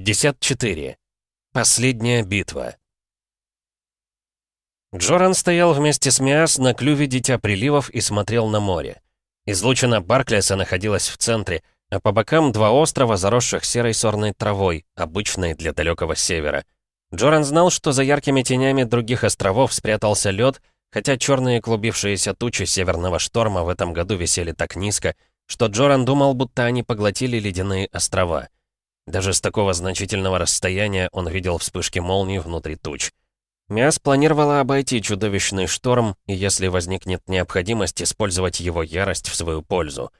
54. Последняя битва. Джоран стоял вместе с Миас на клюве Дитя Приливов и смотрел на море. Излучина Барклеса находилась в центре, а по бокам два острова, заросших серой сорной травой, обычной для далекого севера. Джоран знал, что за яркими тенями других островов спрятался лед, хотя черные клубившиеся тучи северного шторма в этом году висели так низко, что Джоран думал, будто они поглотили ледяные острова — даже с такого значительного расстояния он видел вспышки молний внутри туч. Миас планировала обойти чудовищный шторм и, если возникнет необходимость, использовать его ярость в свою пользу.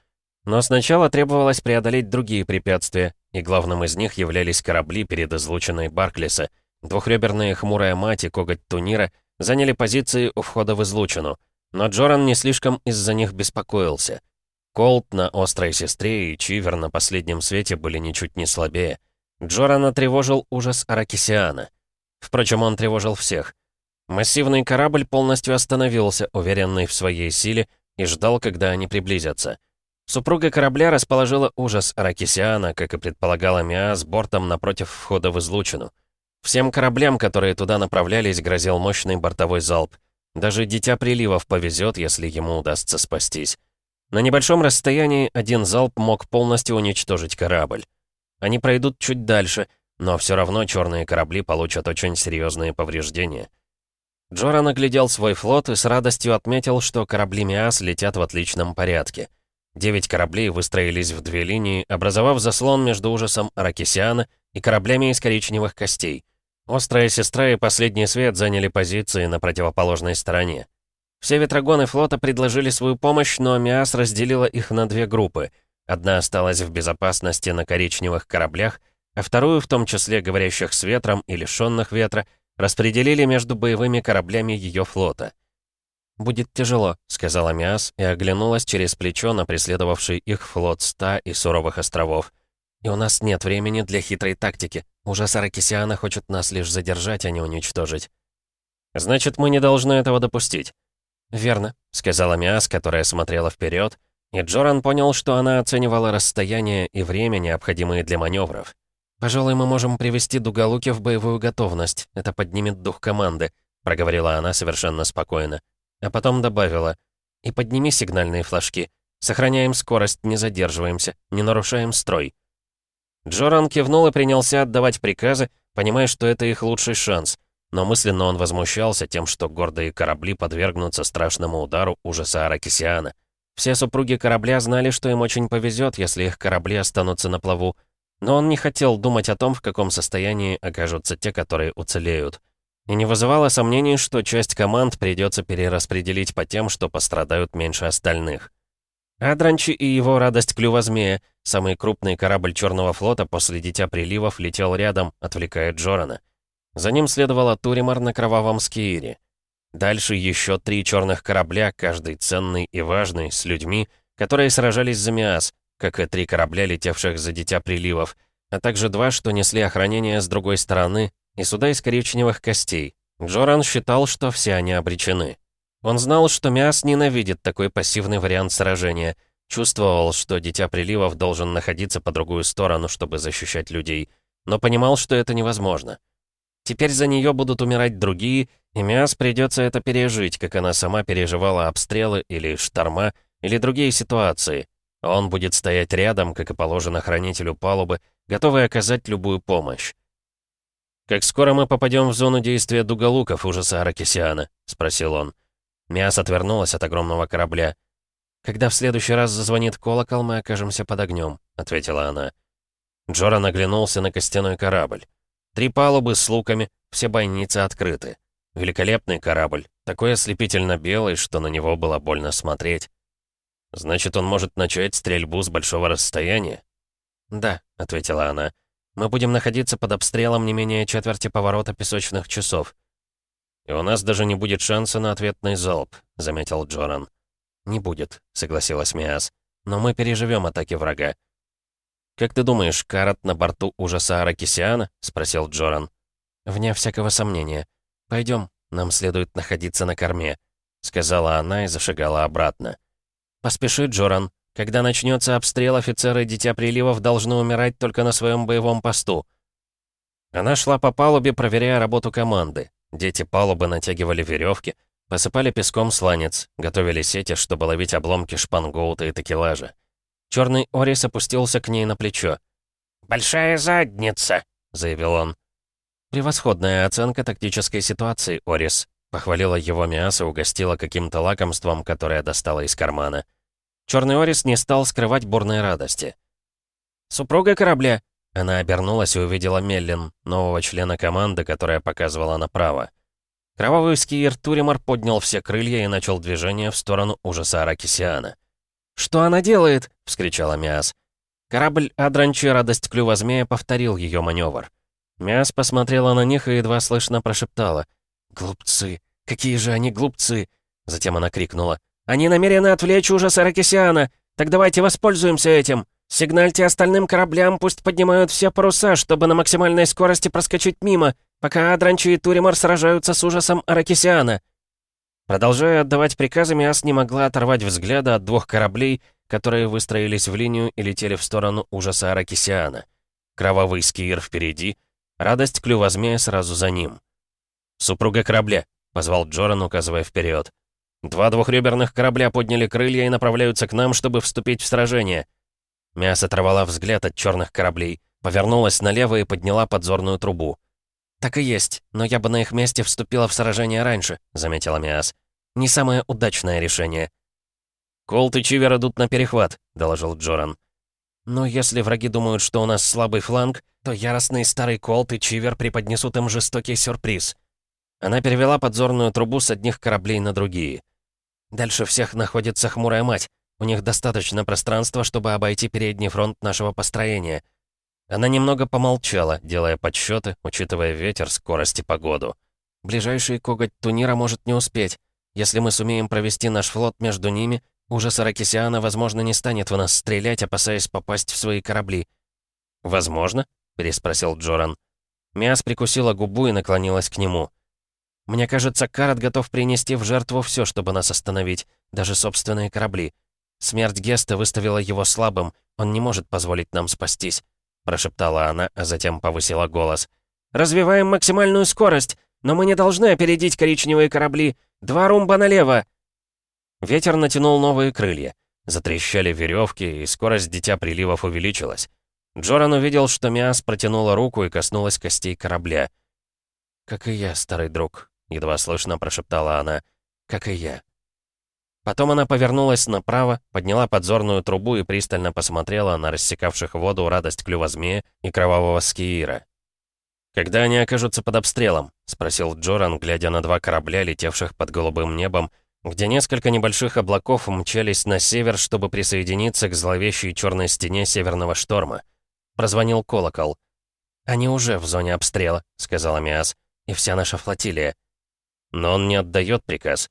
Но сначала требовалось преодолеть другие препятствия, и главным из них являлись корабли перед излученной Барклиса. Двухреберные хмурая мать и коготь Тунира заняли позиции у входа в излучину, но Джоран не слишком из-за них беспокоился — Колт на «Острой сестре» и Чивер на «Последнем свете» были ничуть не слабее. Джорана тревожил ужас Аракисиана. Впрочем, он тревожил всех. Массивный корабль полностью остановился, уверенный в своей силе, и ждал, когда они приблизятся. Супруга корабля расположила ужас Аракисиана, как и предполагала Миа, с бортом напротив входа в излучину. Всем кораблям, которые туда направлялись, грозил мощный бортовой залп. Даже Дитя Приливов повезет, если ему удастся спастись. На небольшом расстоянии один залп мог полностью уничтожить корабль. Они пройдут чуть дальше, но все равно черные корабли получат очень серьезные повреждения. Джора наглядел свой флот и с радостью отметил, что корабли МИАС летят в отличном порядке. Девять кораблей выстроились в две линии, образовав заслон между ужасом Аракисиана и кораблями из коричневых костей. Острая сестра и последний свет заняли позиции на противоположной стороне. Все ветрогоны флота предложили свою помощь, но Миас разделила их на две группы. Одна осталась в безопасности на коричневых кораблях, а вторую, в том числе говорящих с ветром и лишённых ветра, распределили между боевыми кораблями ее флота. «Будет тяжело», — сказала Миас и оглянулась через плечо на преследовавший их флот ста и суровых островов. «И у нас нет времени для хитрой тактики. Ужас Аракисиана хочет нас лишь задержать, а не уничтожить». «Значит, мы не должны этого допустить». «Верно», — сказала Миас, которая смотрела вперед, и Джоран понял, что она оценивала расстояние и время, необходимые для маневров. «Пожалуй, мы можем привести Дугалуки в боевую готовность. Это поднимет дух команды», — проговорила она совершенно спокойно. А потом добавила, «И подними сигнальные флажки. Сохраняем скорость, не задерживаемся, не нарушаем строй». Джоран кивнул и принялся отдавать приказы, понимая, что это их лучший шанс но мысленно он возмущался тем, что гордые корабли подвергнутся страшному удару ужаса Аракисиана. Все супруги корабля знали, что им очень повезет, если их корабли останутся на плаву, но он не хотел думать о том, в каком состоянии окажутся те, которые уцелеют. И не вызывало сомнений, что часть команд придется перераспределить по тем, что пострадают меньше остальных. Адранчи и его радость клюва змея, самый крупный корабль Черного флота после Дитя Приливов, летел рядом, отвлекая Джорана. За ним следовала Туримар на кровавом скиире. Дальше еще три черных корабля, каждый ценный и важный, с людьми, которые сражались за Миас, как и три корабля, летевших за Дитя Приливов, а также два, что несли охранение с другой стороны, и суда из коричневых костей. Джоран считал, что все они обречены. Он знал, что Миас ненавидит такой пассивный вариант сражения, чувствовал, что Дитя Приливов должен находиться по другую сторону, чтобы защищать людей, но понимал, что это невозможно. Теперь за нее будут умирать другие, и Миас придется это пережить, как она сама переживала обстрелы или шторма, или другие ситуации. Он будет стоять рядом, как и положено хранителю палубы, готовый оказать любую помощь. «Как скоро мы попадем в зону действия дуголуков ужаса Аракисиана?» — спросил он. Миас отвернулась от огромного корабля. «Когда в следующий раз зазвонит колокол, мы окажемся под огнем», — ответила она. Джора наглянулся на костяной корабль. Три палубы с луками, все бойницы открыты. Великолепный корабль, такой ослепительно белый, что на него было больно смотреть. «Значит, он может начать стрельбу с большого расстояния?» «Да», — ответила она. «Мы будем находиться под обстрелом не менее четверти поворота песочных часов». «И у нас даже не будет шанса на ответный залп», — заметил Джоран. «Не будет», — согласилась Миас. «Но мы переживем атаки врага. «Как ты думаешь, Карат на борту уже ужаса Аракисиана?» — спросил Джоран. «Вне всякого сомнения. Пойдем, нам следует находиться на корме», — сказала она и зашагала обратно. «Поспеши, Джоран. Когда начнется обстрел, офицеры Дитя Приливов должны умирать только на своем боевом посту». Она шла по палубе, проверяя работу команды. Дети палубы натягивали веревки, посыпали песком сланец, готовили сети, чтобы ловить обломки шпангоута и такелажа. Черный Орис опустился к ней на плечо. «Большая задница», — заявил он. «Превосходная оценка тактической ситуации, Орис», — похвалила его Миаса, угостила каким-то лакомством, которое достала из кармана. Черный Орис не стал скрывать бурной радости. «Супруга корабля!» Она обернулась и увидела Меллин, нового члена команды, которая показывала направо. Кровавый скиер Туримар поднял все крылья и начал движение в сторону ужаса Аракисиана. «Что она делает?» — вскричала Миас. Корабль Адранчи «Радость клюва змея» повторил ее маневр. Миас посмотрела на них и едва слышно прошептала. «Глупцы! Какие же они глупцы!» Затем она крикнула. «Они намерены отвлечь ужас Аракисиана! Так давайте воспользуемся этим! Сигнальте остальным кораблям, пусть поднимают все паруса, чтобы на максимальной скорости проскочить мимо, пока Адранчи и Туримар сражаются с ужасом Аракисиана!» Продолжая отдавать приказы, Миас не могла оторвать взгляда от двух кораблей, которые выстроились в линию и летели в сторону ужаса Аракисиана. Кровавый скиер впереди, радость клюва змея сразу за ним. «Супруга корабля», — позвал Джоран, указывая вперед. «Два двухреберных корабля подняли крылья и направляются к нам, чтобы вступить в сражение». Мясо оторвала взгляд от черных кораблей, повернулась налево и подняла подзорную трубу. «Так и есть, но я бы на их месте вступила в сражение раньше», — заметила Миас. Не самое удачное решение». «Колт и Чивер идут на перехват», — доложил Джоран. «Но если враги думают, что у нас слабый фланг, то яростный старый Колт и Чивер преподнесут им жестокий сюрприз». Она перевела подзорную трубу с одних кораблей на другие. «Дальше всех находится хмурая мать. У них достаточно пространства, чтобы обойти передний фронт нашего построения». Она немного помолчала, делая подсчеты, учитывая ветер, скорость и погоду. «Ближайший коготь Тунира может не успеть. Если мы сумеем провести наш флот между ними, уже Саракисиана, возможно, не станет в нас стрелять, опасаясь попасть в свои корабли». «Возможно?» — переспросил Джоран. Миас прикусила губу и наклонилась к нему. «Мне кажется, Карат готов принести в жертву все, чтобы нас остановить, даже собственные корабли. Смерть Геста выставила его слабым, он не может позволить нам спастись», — прошептала она, а затем повысила голос. «Развиваем максимальную скорость, но мы не должны опередить коричневые корабли. «Два румба налево!» Ветер натянул новые крылья. Затрещали веревки, и скорость дитя приливов увеличилась. Джоран увидел, что Миас протянула руку и коснулась костей корабля. «Как и я, старый друг», — едва слышно прошептала она. «Как и я». Потом она повернулась направо, подняла подзорную трубу и пристально посмотрела на рассекавших воду радость клюва змея и кровавого скиира. «Когда они окажутся под обстрелом?» — спросил Джоран, глядя на два корабля, летевших под голубым небом, где несколько небольших облаков мчались на север, чтобы присоединиться к зловещей черной стене северного шторма. Прозвонил колокол. «Они уже в зоне обстрела», — сказала Миас, — «и вся наша флотилия». «Но он не отдает приказ».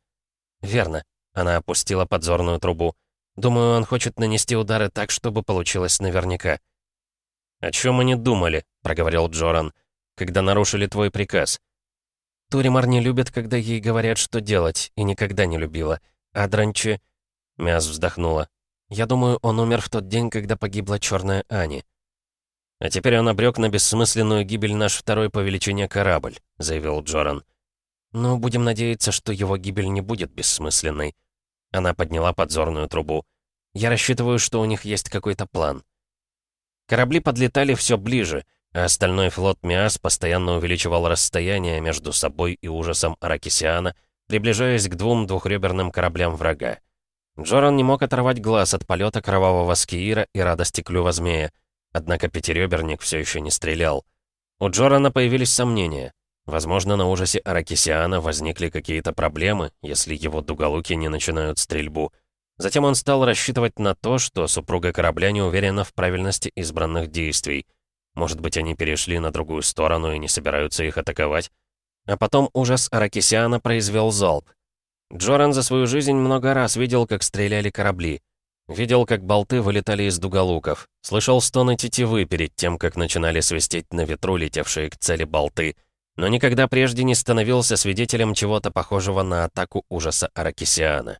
«Верно», — она опустила подзорную трубу. «Думаю, он хочет нанести удары так, чтобы получилось наверняка». «О чем они думали?» — проговорил Джоран. — когда нарушили твой приказ. Туримар не любит, когда ей говорят, что делать, и никогда не любила. А Дранчи... Мяс вздохнула. Я думаю, он умер в тот день, когда погибла черная Ани. А теперь он обрек на бессмысленную гибель наш второй по величине корабль, заявил Джоран. Ну, будем надеяться, что его гибель не будет бессмысленной. Она подняла подзорную трубу. Я рассчитываю, что у них есть какой-то план. Корабли подлетали все ближе — а остальной флот Миас постоянно увеличивал расстояние между собой и ужасом Аракисиана, приближаясь к двум двухреберным кораблям врага. Джоран не мог оторвать глаз от полета кровавого скиира и радости клюва змея, однако пятиреберник все еще не стрелял. У Джорана появились сомнения. Возможно, на ужасе Аракисиана возникли какие-то проблемы, если его дуголуки не начинают стрельбу. Затем он стал рассчитывать на то, что супруга корабля не уверена в правильности избранных действий — может быть, они перешли на другую сторону и не собираются их атаковать? А потом ужас Аракисиана произвел залп. Джоран за свою жизнь много раз видел, как стреляли корабли. Видел, как болты вылетали из дуголуков. Слышал стоны тетивы перед тем, как начинали свистеть на ветру летевшие к цели болты. Но никогда прежде не становился свидетелем чего-то похожего на атаку ужаса Аракисиана.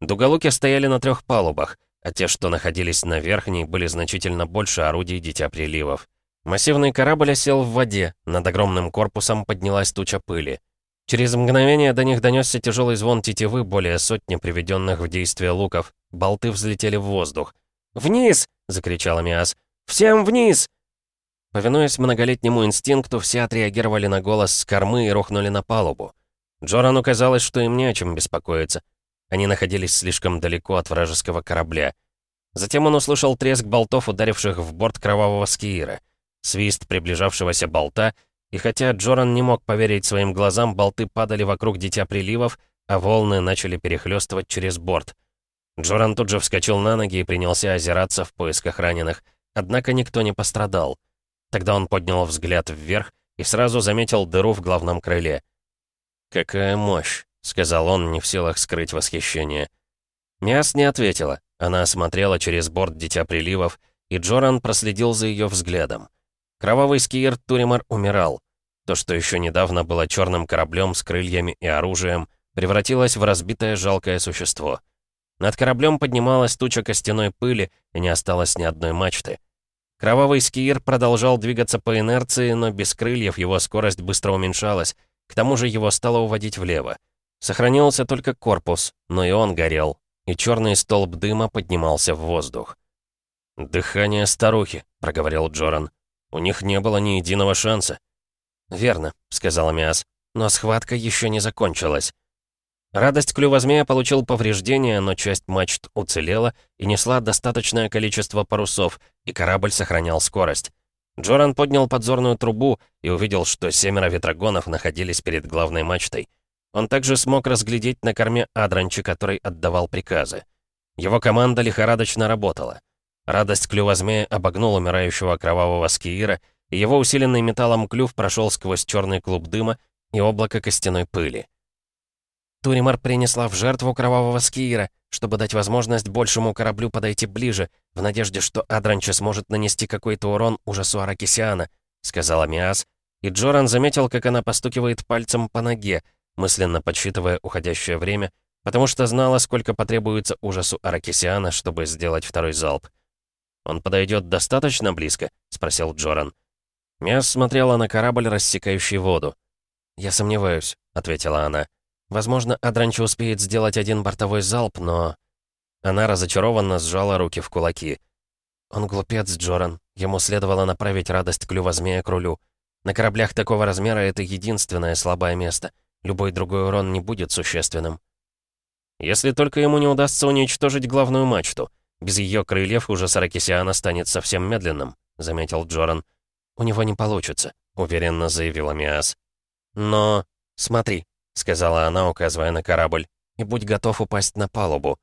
Дуголуки стояли на трех палубах, а те, что находились на верхней, были значительно больше орудий Дитя Приливов. Массивный корабль осел в воде, над огромным корпусом поднялась туча пыли. Через мгновение до них донесся тяжелый звон тетивы более сотни приведенных в действие луков. Болты взлетели в воздух. «Вниз!» — закричал Миас. «Всем вниз!» Повинуясь многолетнему инстинкту, все отреагировали на голос с кормы и рухнули на палубу. Джорану казалось, что им не о чем беспокоиться. Они находились слишком далеко от вражеского корабля. Затем он услышал треск болтов, ударивших в борт кровавого скиира. — свист приближавшегося болта, и хотя Джоран не мог поверить своим глазам, болты падали вокруг Дитя Приливов, а волны начали перехлёстывать через борт. Джоран тут же вскочил на ноги и принялся озираться в поисках раненых, однако никто не пострадал. Тогда он поднял взгляд вверх и сразу заметил дыру в главном крыле. «Какая мощь!» — сказал он, не в силах скрыть восхищение. Миас не ответила. Она смотрела через борт Дитя Приливов, и Джоран проследил за ее взглядом. Кровавый скиер Туримар умирал. То, что еще недавно было черным кораблем с крыльями и оружием, превратилось в разбитое жалкое существо. Над кораблем поднималась туча костяной пыли, и не осталось ни одной мачты. Кровавый скиер продолжал двигаться по инерции, но без крыльев его скорость быстро уменьшалась, к тому же его стало уводить влево. Сохранился только корпус, но и он горел, и черный столб дыма поднимался в воздух. «Дыхание старухи», — проговорил Джоран. У них не было ни единого шанса. «Верно», — сказал Амиас, — «но схватка еще не закончилась». Радость клюва змея получил повреждения, но часть мачт уцелела и несла достаточное количество парусов, и корабль сохранял скорость. Джоран поднял подзорную трубу и увидел, что семеро ветрогонов находились перед главной мачтой. Он также смог разглядеть на корме Адранчи, который отдавал приказы. Его команда лихорадочно работала. Радость клюва змея обогнула умирающего кровавого скиира, и его усиленный металлом клюв прошел сквозь черный клуб дыма и облако костяной пыли. Туримар принесла в жертву кровавого скиира, чтобы дать возможность большему кораблю подойти ближе, в надежде, что Адранча сможет нанести какой-то урон ужасу Аракисиана, сказала Миас, и Джоран заметил, как она постукивает пальцем по ноге, мысленно подсчитывая уходящее время, потому что знала, сколько потребуется ужасу Аракисиана, чтобы сделать второй залп. «Он подойдет достаточно близко?» — спросил Джоран. Мяс смотрела на корабль, рассекающий воду. «Я сомневаюсь», — ответила она. «Возможно, Адранч успеет сделать один бортовой залп, но...» Она разочарованно сжала руки в кулаки. «Он глупец, Джоран. Ему следовало направить радость клюва змея к рулю. На кораблях такого размера это единственное слабое место. Любой другой урон не будет существенным». «Если только ему не удастся уничтожить главную мачту», без ее крыльев уже Саракисиана станет совсем медленным», — заметил Джоран. «У него не получится», — уверенно заявила Миас. «Но... смотри», — сказала она, указывая на корабль, «и будь готов упасть на палубу».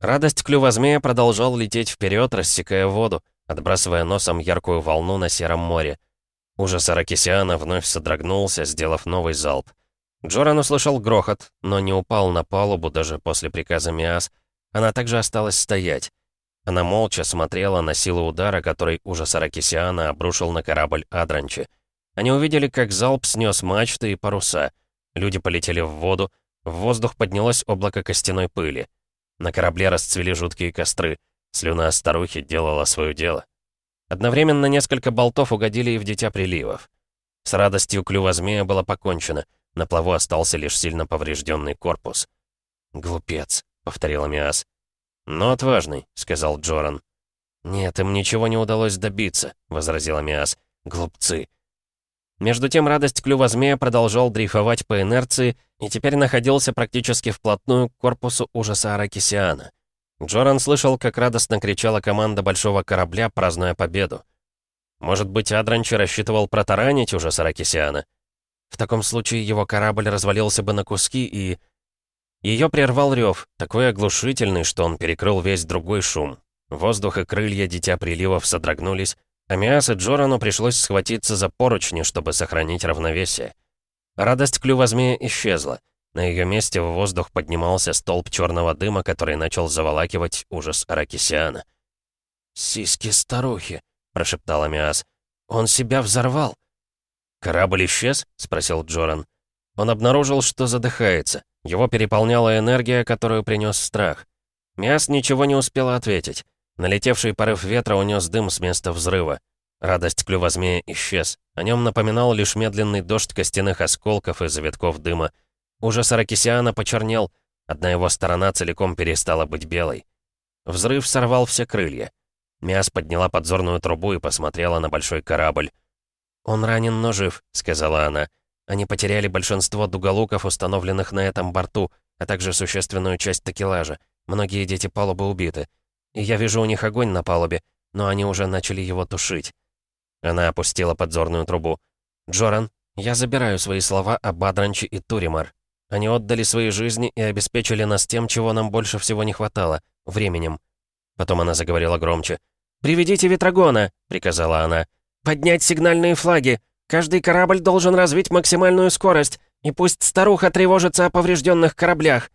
Радость клюва змея продолжал лететь вперед, рассекая воду, отбрасывая носом яркую волну на сером море. Ужас Аракисиана вновь содрогнулся, сделав новый залп. Джоран услышал грохот, но не упал на палубу даже после приказа Миас — она также осталась стоять. Она молча смотрела на силу удара, который ужас Аракисиана обрушил на корабль Адранчи. Они увидели, как залп снес мачты и паруса. Люди полетели в воду, в воздух поднялось облако костяной пыли. На корабле расцвели жуткие костры. Слюна старухи делала свое дело. Одновременно несколько болтов угодили и в дитя приливов. С радостью клюва змея было покончено. На плаву остался лишь сильно поврежденный корпус. «Глупец», повторил Амиас. «Но отважный», — сказал Джоран. «Нет, им ничего не удалось добиться», — возразил Амиас. «Глупцы». Между тем радость клюва змея продолжал дрейфовать по инерции и теперь находился практически вплотную к корпусу ужаса Аракисиана. Джоран слышал, как радостно кричала команда большого корабля, празднуя победу. Может быть, Адранчи рассчитывал протаранить уже Саракисиана? В таком случае его корабль развалился бы на куски и... Ее прервал рев, такой оглушительный, что он перекрыл весь другой шум. Воздух и крылья Дитя Приливов содрогнулись, а Миас и Джорану пришлось схватиться за поручни, чтобы сохранить равновесие. Радость клюва змея исчезла. На ее месте в воздух поднимался столб черного дыма, который начал заволакивать ужас Аракисиана. «Сиськи старухи», — прошептал Миас. «Он себя взорвал». «Корабль исчез?» — спросил Джоран. Он обнаружил, что задыхается. Его переполняла энергия, которую принес страх. Миас ничего не успела ответить. Налетевший порыв ветра унес дым с места взрыва. Радость клюва змея исчез. О нем напоминал лишь медленный дождь костяных осколков и завитков дыма. Ужас Аракисиана почернел, одна его сторона целиком перестала быть белой. Взрыв сорвал все крылья. Миас подняла подзорную трубу и посмотрела на большой корабль. «Он ранен, но жив», — сказала она. Они потеряли большинство дуголуков, установленных на этом борту, а также существенную часть такелажа. Многие дети палубы убиты. И я вижу у них огонь на палубе, но они уже начали его тушить». Она опустила подзорную трубу. «Джоран, я забираю свои слова о Бадранче и Туримар. Они отдали свои жизни и обеспечили нас тем, чего нам больше всего не хватало — временем». Потом она заговорила громче. «Приведите Ветрогона!» — приказала она. «Поднять сигнальные флаги!» Каждый корабль должен развить максимальную скорость, и пусть старуха тревожится о поврежденных кораблях».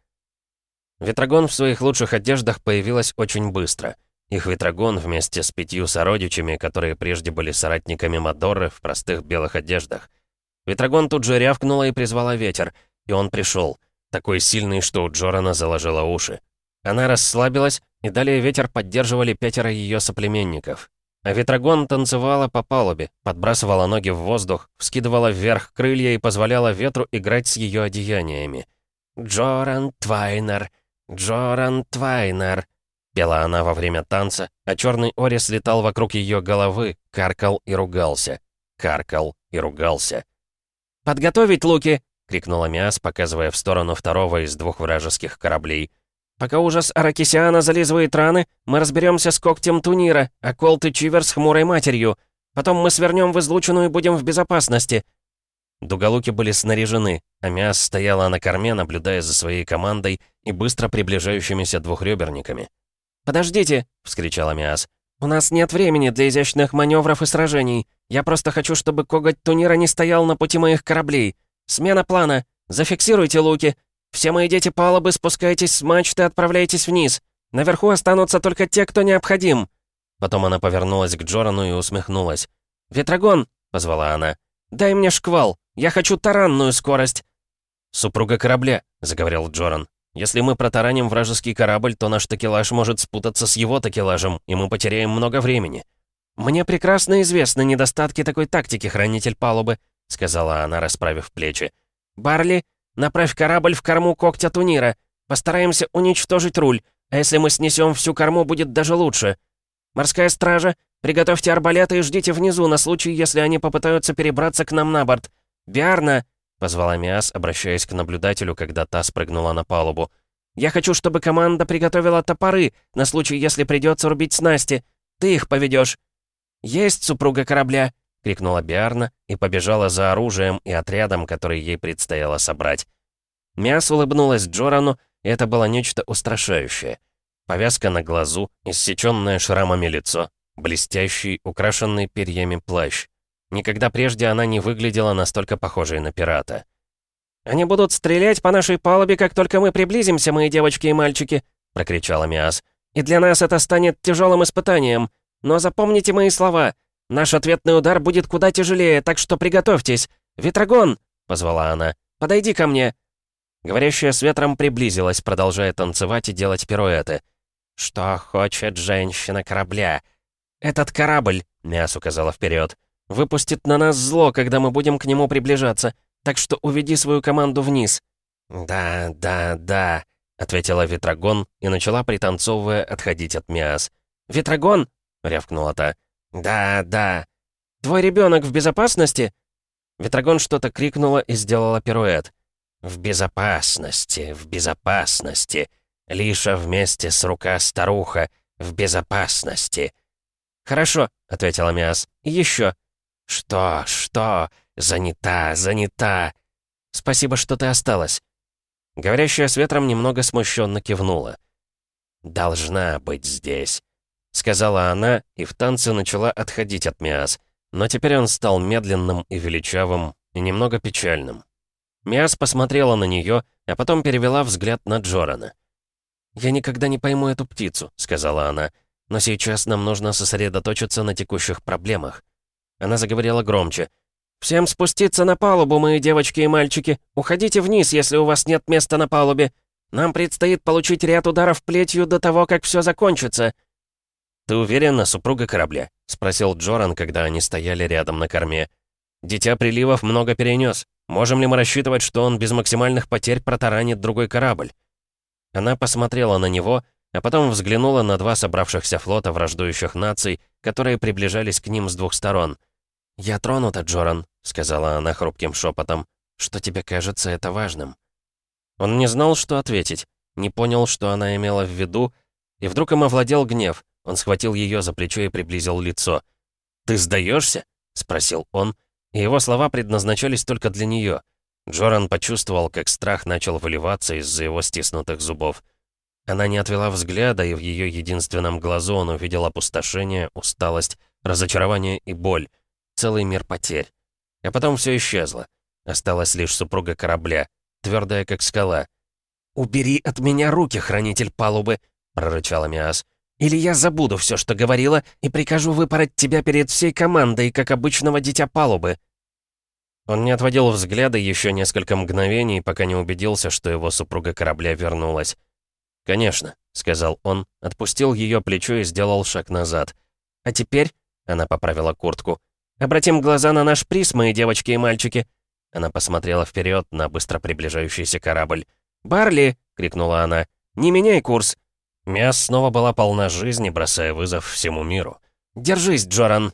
Ветрогон в своих лучших одеждах появилась очень быстро. Их Ветрогон вместе с пятью сородичами, которые прежде были соратниками Мадоры в простых белых одеждах. Ветрогон тут же рявкнула и призвала ветер, и он пришел, такой сильный, что у Джорана заложила уши. Она расслабилась, и далее ветер поддерживали пятеро ее соплеменников. А ветрогон танцевала по палубе, подбрасывала ноги в воздух, вскидывала вверх крылья и позволяла ветру играть с ее одеяниями. «Джоран Твайнер! Джоран Твайнер!» Пела она во время танца, а черный орис летал вокруг ее головы, каркал и ругался. Каркал и ругался. «Подготовить луки!» — крикнула Миас, показывая в сторону второго из двух вражеских кораблей — Пока ужас Аракисиана зализывает раны, мы разберемся с когтем Тунира, а Колт и Чивер с хмурой матерью. Потом мы свернем в излучину и будем в безопасности». Дуголуки были снаряжены, а Миас стояла на корме, наблюдая за своей командой и быстро приближающимися двухреберниками. «Подождите!» — вскричала Миас. «У нас нет времени для изящных маневров и сражений. Я просто хочу, чтобы коготь Тунира не стоял на пути моих кораблей. Смена плана. Зафиксируйте луки. «Все мои дети палубы, спускайтесь с мачты, отправляйтесь вниз. Наверху останутся только те, кто необходим». Потом она повернулась к Джорану и усмехнулась. «Ветрогон!» — позвала она. «Дай мне шквал! Я хочу таранную скорость!» «Супруга корабля!» — заговорил Джоран. «Если мы протараним вражеский корабль, то наш такелаж может спутаться с его такелажем, и мы потеряем много времени». «Мне прекрасно известны недостатки такой тактики, хранитель палубы», — сказала она, расправив плечи. «Барли, Направь корабль в корму когтя Тунира. Постараемся уничтожить руль. А если мы снесем всю корму, будет даже лучше. Морская стража, приготовьте арбалеты и ждите внизу на случай, если они попытаются перебраться к нам на борт. Биарна, позвала Миас, обращаясь к наблюдателю, когда та спрыгнула на палубу. «Я хочу, чтобы команда приготовила топоры, на случай, если придется рубить снасти. Ты их поведешь. «Есть супруга корабля!» — крикнула Биарна и побежала за оружием и отрядом, который ей предстояло собрать. Миас улыбнулась Джорану, и это было нечто устрашающее. Повязка на глазу, иссечённое шрамами лицо, блестящий, украшенный перьями плащ. Никогда прежде она не выглядела настолько похожей на пирата. «Они будут стрелять по нашей палубе, как только мы приблизимся, мои девочки и мальчики!» — прокричала Миас. «И для нас это станет тяжелым испытанием. Но запомните мои слова. Наш ответный удар будет куда тяжелее, так что приготовьтесь. Ветрогон!» — позвала она. «Подойди ко мне!» Говорящая с ветром приблизилась, продолжая танцевать и делать пируэты. «Что хочет женщина корабля?» «Этот корабль», — Мяс указала вперед, — «выпустит на нас зло, когда мы будем к нему приближаться, так что уведи свою команду вниз». «Да, да, да», — ответила Ветрогон и начала, пританцовывая, отходить от Миас. «Ветрогон!» — рявкнула та. «Да, да. Твой ребенок в безопасности?» Ветрогон что-то крикнула и сделала пируэт. «В безопасности, в безопасности. Лиша вместе с рука старуха. В безопасности». «Хорошо», — ответила Миас. «Еще». «Что, что? Занята, занята». «Спасибо, что ты осталась». Говорящая с ветром немного смущенно кивнула. «Должна быть здесь. — сказала она, и в танце начала отходить от Миас. Но теперь он стал медленным и величавым, и немного печальным. Миас посмотрела на нее, а потом перевела взгляд на Джорана. «Я никогда не пойму эту птицу», — сказала она, «но сейчас нам нужно сосредоточиться на текущих проблемах». Она заговорила громче. «Всем спуститься на палубу, мои девочки и мальчики! Уходите вниз, если у вас нет места на палубе! Нам предстоит получить ряд ударов плетью до того, как все закончится!» «Ты уверена, супруга корабля?» — спросил Джоран, когда они стояли рядом на корме. «Дитя приливов много перенес. Можем ли мы рассчитывать, что он без максимальных потерь протаранит другой корабль?» Она посмотрела на него, а потом взглянула на два собравшихся флота враждующих наций, которые приближались к ним с двух сторон. «Я тронута, Джоран», — сказала она хрупким шепотом. «Что тебе кажется это важным?» Он не знал, что ответить, не понял, что она имела в виду, и вдруг им овладел гнев — он схватил ее за плечо и приблизил лицо. «Ты сдаешься?» — спросил он, и его слова предназначались только для нее. Джоран почувствовал, как страх начал выливаться из-за его стиснутых зубов. Она не отвела взгляда, и в ее единственном глазу он увидел опустошение, усталость, разочарование и боль. Целый мир потерь. А потом все исчезло. Осталась лишь супруга корабля, твердая как скала. «Убери от меня руки, хранитель палубы!» — прорычала Миас. Или я забуду все, что говорила, и прикажу выпороть тебя перед всей командой, как обычного дитя палубы». Он не отводил взгляда еще несколько мгновений, пока не убедился, что его супруга корабля вернулась. «Конечно», — сказал он, отпустил ее плечо и сделал шаг назад. «А теперь...» — она поправила куртку. «Обратим глаза на наш приз, мои девочки и мальчики!» Она посмотрела вперед на быстро приближающийся корабль. «Барли!» — крикнула она. «Не меняй курс! мяс снова была полна жизни, бросая вызов всему миру. «Держись, Джоран!»